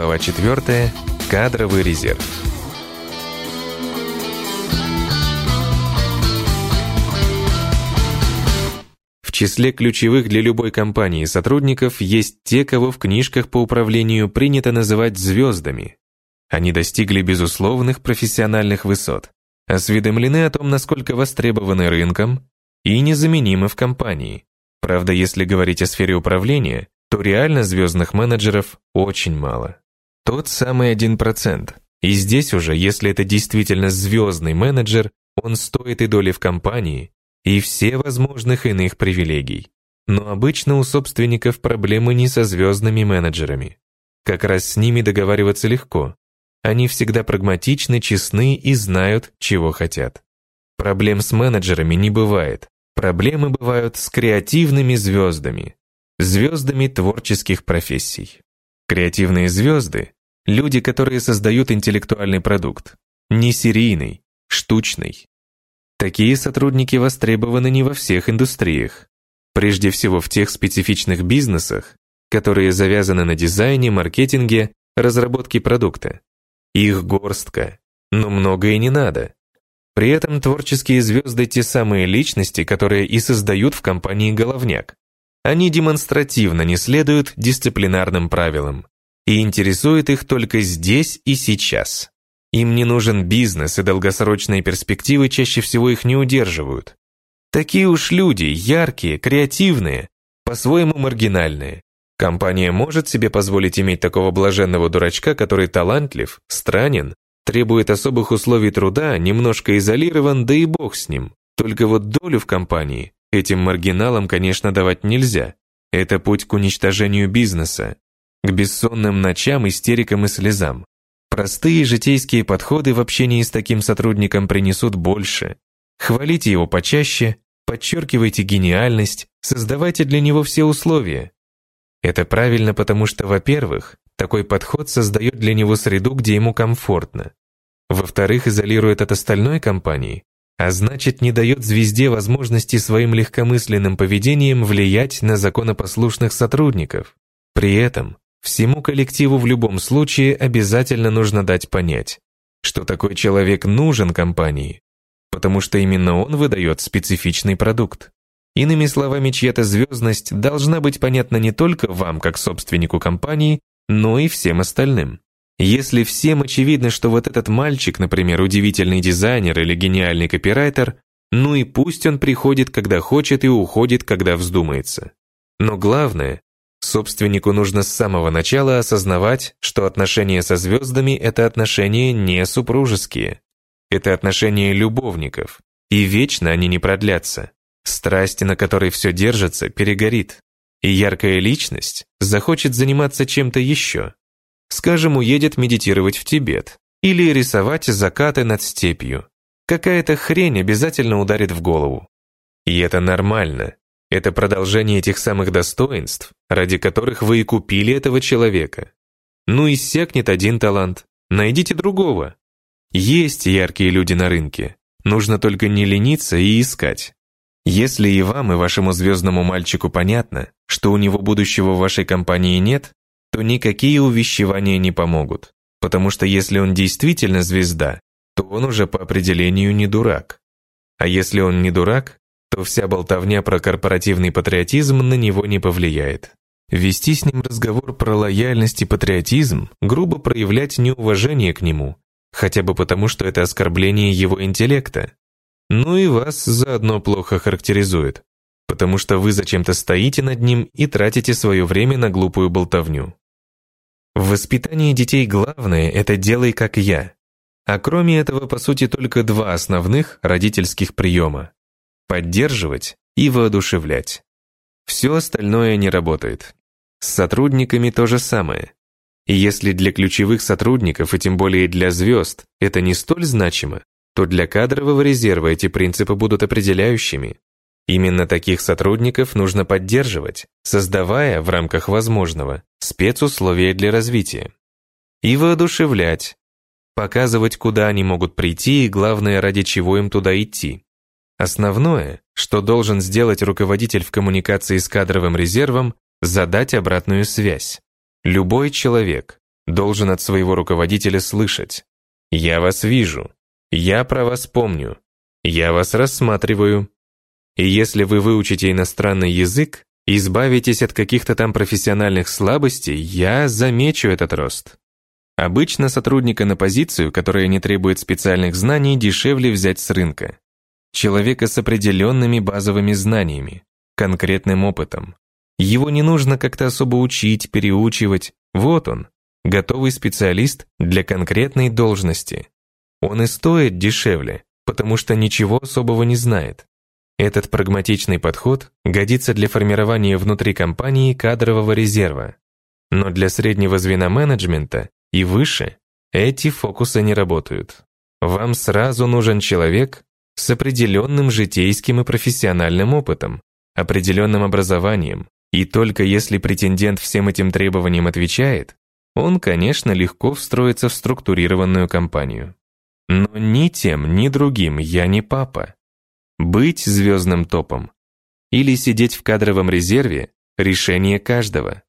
Глава 4. Кадровый резерв. В числе ключевых для любой компании сотрудников есть те, кого в книжках по управлению принято называть звездами. Они достигли безусловных профессиональных высот, осведомлены о том, насколько востребованы рынком и незаменимы в компании. Правда, если говорить о сфере управления, то реально звездных менеджеров очень мало. Тот самый 1%. И здесь уже, если это действительно звездный менеджер, он стоит и доли в компании, и все возможных иных привилегий. Но обычно у собственников проблемы не со звездными менеджерами. Как раз с ними договариваться легко. Они всегда прагматичны, честны и знают, чего хотят. Проблем с менеджерами не бывает. Проблемы бывают с креативными звездами, звездами творческих профессий. Креативные звезды – люди, которые создают интеллектуальный продукт, не серийный, штучный. Такие сотрудники востребованы не во всех индустриях, прежде всего в тех специфичных бизнесах, которые завязаны на дизайне, маркетинге, разработке продукта. Их горстка, но много и не надо. При этом творческие звезды – те самые личности, которые и создают в компании головняк. Они демонстративно не следуют дисциплинарным правилам и интересуют их только здесь и сейчас. Им не нужен бизнес, и долгосрочные перспективы чаще всего их не удерживают. Такие уж люди, яркие, креативные, по-своему маргинальные. Компания может себе позволить иметь такого блаженного дурачка, который талантлив, странен, требует особых условий труда, немножко изолирован, да и бог с ним. Только вот долю в компании Этим маргиналам, конечно, давать нельзя. Это путь к уничтожению бизнеса, к бессонным ночам, истерикам и слезам. Простые житейские подходы в общении с таким сотрудником принесут больше. Хвалите его почаще, подчеркивайте гениальность, создавайте для него все условия. Это правильно, потому что, во-первых, такой подход создает для него среду, где ему комфортно. Во-вторых, изолирует от остальной компании, а значит не дает звезде возможности своим легкомысленным поведением влиять на законопослушных сотрудников. При этом всему коллективу в любом случае обязательно нужно дать понять, что такой человек нужен компании, потому что именно он выдает специфичный продукт. Иными словами, чья-то звездность должна быть понятна не только вам, как собственнику компании, но и всем остальным. Если всем очевидно, что вот этот мальчик, например, удивительный дизайнер или гениальный копирайтер, ну и пусть он приходит, когда хочет и уходит, когда вздумается. Но главное, собственнику нужно с самого начала осознавать, что отношения со звездами – это отношения не супружеские. Это отношения любовников, и вечно они не продлятся. Страсть, на которой все держится, перегорит. И яркая личность захочет заниматься чем-то еще. Скажем, уедет медитировать в Тибет или рисовать закаты над степью. Какая-то хрень обязательно ударит в голову. И это нормально. Это продолжение этих самых достоинств, ради которых вы и купили этого человека. Ну иссякнет один талант, найдите другого. Есть яркие люди на рынке, нужно только не лениться и искать. Если и вам, и вашему звездному мальчику понятно, что у него будущего в вашей компании нет, то никакие увещевания не помогут. Потому что если он действительно звезда, то он уже по определению не дурак. А если он не дурак, то вся болтовня про корпоративный патриотизм на него не повлияет. Вести с ним разговор про лояльность и патриотизм, грубо проявлять неуважение к нему, хотя бы потому, что это оскорбление его интеллекта. Ну и вас заодно плохо характеризует, потому что вы зачем-то стоите над ним и тратите свое время на глупую болтовню. В воспитании детей главное – это «делай как я». А кроме этого, по сути, только два основных родительских приема – поддерживать и воодушевлять. Все остальное не работает. С сотрудниками то же самое. И если для ключевых сотрудников, и тем более для звезд, это не столь значимо, то для кадрового резерва эти принципы будут определяющими. Именно таких сотрудников нужно поддерживать, создавая в рамках возможного спецусловия для развития. И воодушевлять, показывать, куда они могут прийти и, главное, ради чего им туда идти. Основное, что должен сделать руководитель в коммуникации с кадровым резервом, задать обратную связь. Любой человек, должен от своего руководителя слышать «Я вас вижу», «Я про вас помню», «Я вас рассматриваю». И если вы выучите иностранный язык, избавитесь от каких-то там профессиональных слабостей, я замечу этот рост. Обычно сотрудника на позицию, которая не требует специальных знаний, дешевле взять с рынка. Человека с определенными базовыми знаниями, конкретным опытом. Его не нужно как-то особо учить, переучивать. Вот он, готовый специалист для конкретной должности. Он и стоит дешевле, потому что ничего особого не знает. Этот прагматичный подход годится для формирования внутри компании кадрового резерва. Но для среднего звена менеджмента и выше эти фокусы не работают. Вам сразу нужен человек с определенным житейским и профессиональным опытом, определенным образованием, и только если претендент всем этим требованиям отвечает, он, конечно, легко встроится в структурированную компанию. Но ни тем, ни другим я не папа. Быть звездным топом или сидеть в кадровом резерве – решение каждого.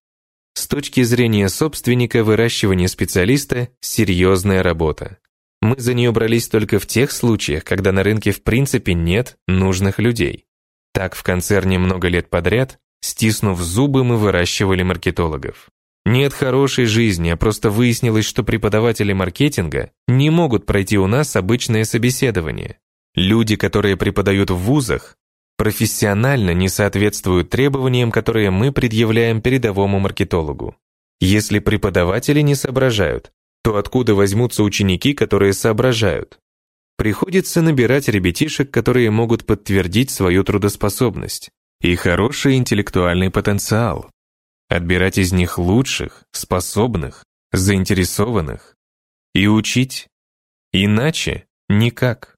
С точки зрения собственника, выращивание специалиста – серьезная работа. Мы за нее брались только в тех случаях, когда на рынке в принципе нет нужных людей. Так в концерне много лет подряд, стиснув зубы, мы выращивали маркетологов. Нет хорошей жизни, а просто выяснилось, что преподаватели маркетинга не могут пройти у нас обычное собеседование. Люди, которые преподают в вузах, профессионально не соответствуют требованиям, которые мы предъявляем передовому маркетологу. Если преподаватели не соображают, то откуда возьмутся ученики, которые соображают? Приходится набирать ребятишек, которые могут подтвердить свою трудоспособность и хороший интеллектуальный потенциал. Отбирать из них лучших, способных, заинтересованных и учить. Иначе никак.